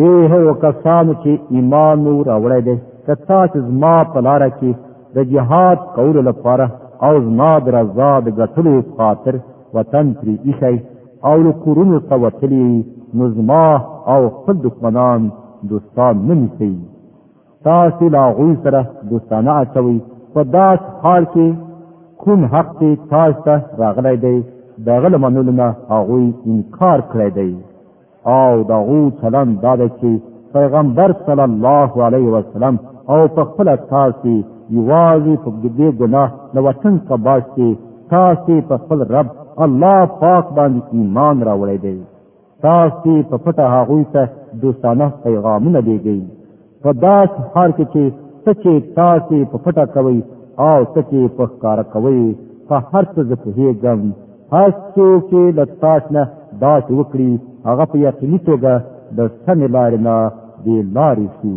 ای هغو کسانو چې ایمان مو راوړی دی که تاسو زما په لاره کې د جهاد کولو لپاره او زما د رضا د ګټلو په خاطر وطن پرې ایښی او له کورونو ته وتلي نو زما او خپل دښمنان دوستان نه نیسئ تاسو له هغوی سره دوستانه اچوئ په داسې حال کې کوم حق چې تاسو ته راغلی دی د هغه له منلو نه هغوی انکار کړی دی او دا غو چلن دا ده چې پیغمبر صلی الله علیه وسلم او په خپل کار کې یوازې په دې ګناه نو وطن کا باش کې تاسو په خپل رب الله پاک باندې ایمان راوړی دی تاسو په پټه هغه ته دوستانه پیغامونه دیږئ په داس حال کې چې څه چې تاسو په پټه کوي او څه چې په ښکار کوي په هر څه زه پوهېږم هر څوک چې له تاسو نه داسې وکړي هغه په یقیني توګه د سمې لارې نه بې لارې شي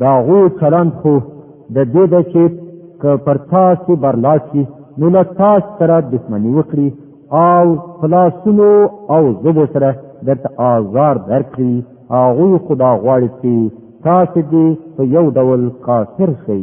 دا غو چلند خو د دې د چې که پر تاسو برلاسي نو له تاسو سره دښمني وکړي او خلاصونو او زبو سره درته آزار درکړي هغه خدا غواړي چې تاسو دې په یو ډول کافر شئ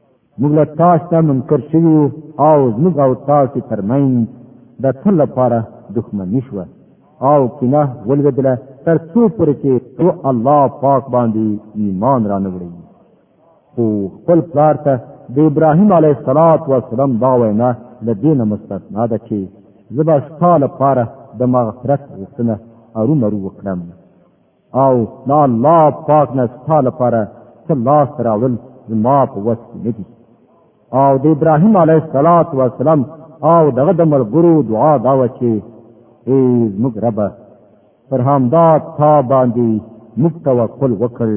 موږ له تاسو ته منکر شوي او موږ او تاسو ترمنځ د تل لپاره دښمني شوه او کینه ولګېدله تر څو پورې چې تو الله پاک باندې ایمان را نوړي خو خپل پلار ته د ابراهیم علیه السلام دا وینا له دې نه مستثنا ده چې زه به ستا لپاره د مغفرت غوښتنه ارومرو وکړم او دا الله پاک نه ستا لپاره څه لاس راول زما په وس کې نه دي او د ابراهیم علیه السلام او دغه د ملګرو دعا دا و چې ای زموږ ربه پر همدا تا باندې موږ توکل وکړ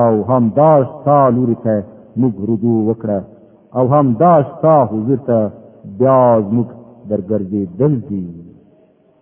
او همدا ستا لوري ته موږ رجوع وکړه او همدا ستا حضور ته بیا زموږ درګرځېدل دي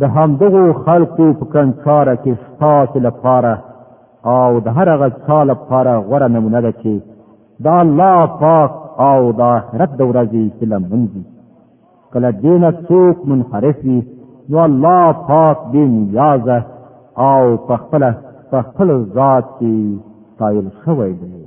د همدغو خلکو په کنچاره کې ستاسو لپاره او د هر هغه چا لپاره غوره نمونه ده چې د الله پاک او د آخرت د ورځې سلم منځي کله دینه څوک منحرف وي نو الله پاک دې نیازه او په خپل په خپل ذات کې قائل شوی دی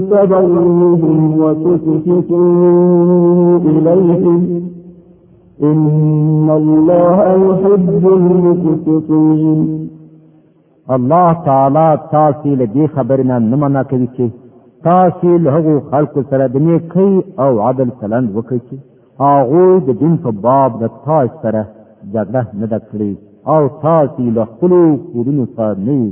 تبرهم وتسكتوا إليهم إن الله يحب المقسطين الله تعالی تاسو له دې خبرې نه نه منع کوي چې تاسو له هغو خلکو سره د نیکۍ او عدل چلند وکړئ چې هغه د دین په باب د تاسو سره جګړه نه ده کړې او تاسو له خپل کورونو څخه نه یې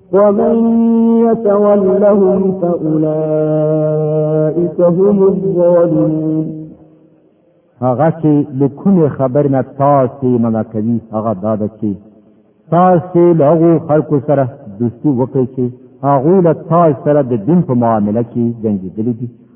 ومن يتولهم فأولئك هم الظالمون هغه چې له کومې خبر نه تاسو منع کوي هغه دا ده چې تاسو له هغو خلکو سره دوستي وکړئ چې هغوی له تاسو سره د دین په معامله کې جنګېدلي دي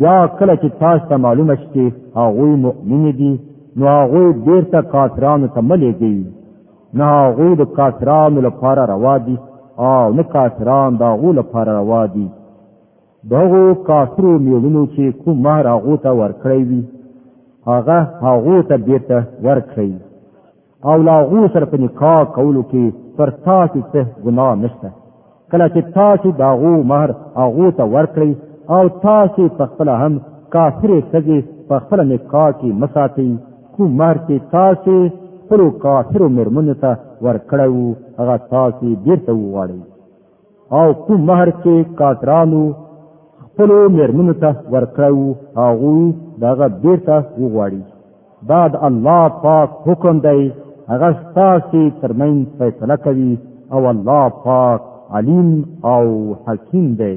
بیا کله چې تاسو ته معلومه شي چې هغوی مؤمن دي نو هغوی بیرته کافرانو ته ملېږي نه هغوی د کافرانو لپاره روا دي او نه کافران د هغو لپاره روا دي دغو کافرو میړونو چې کوم مهر هغو ته ورکړی وي هغه هغو ته بیرته ورکړئ او لا غو سره په نکاح کولو کې پر تاسو څه ګناه نشته کله چې تاسو دا غو مہر هغه ته ورکړي او تاسو په خپل هم کافر سږي په خپل نکاح کې مساتي کو مہر کې تاسو خپل کافر مرمن ته ورکړو هغه تاسو بیرته وغواړي او کوم مہر چې کافرانو خپل مرمنو ته ورکړو هغه دغه بیرته وغواړي دا د الله پاک حکم دی هغه ستاسو ترمن فیصله کوي او الله پاک علیم او حکیم دی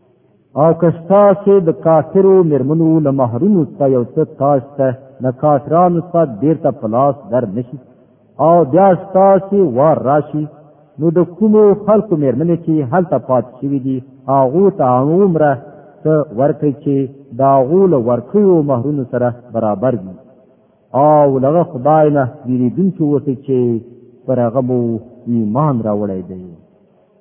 او کستا سه د کافرو مرمنو له مہرونو څخه یو څه تاسو ته د کافرانو څخه بیرته پلاس در نشي او بیا تاسو وار راشي نو د کومو خلکو مرمنې چې هلته پات شوی دي هغه ته عمره ته ورکړي چې دا غول ورکړو مہرونو سره برابر دي او لغه خدای نه دې دې دن چې وته چې پر هغه مو ایمان راوړی دی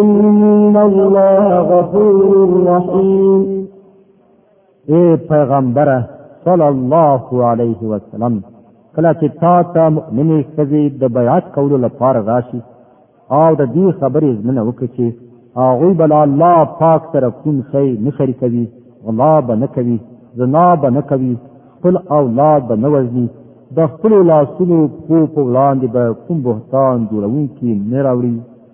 ان الله غفور رحیم اے پیغمبر صلی الله علیه وسلم کله چې تا ته مؤمنې ښځې د بیعت کولو لپاره راشي او د دې خبرې ژمنه وکړي چې هغوی به له الله پاک سره کوم شی نه شریکوي غلا به نه کوي زنا به نه کوي خپل اولاد به نه وژني د خپلو لاسونو پښو په وړاندې به کوم بهتان جوړوونکي نه راوړي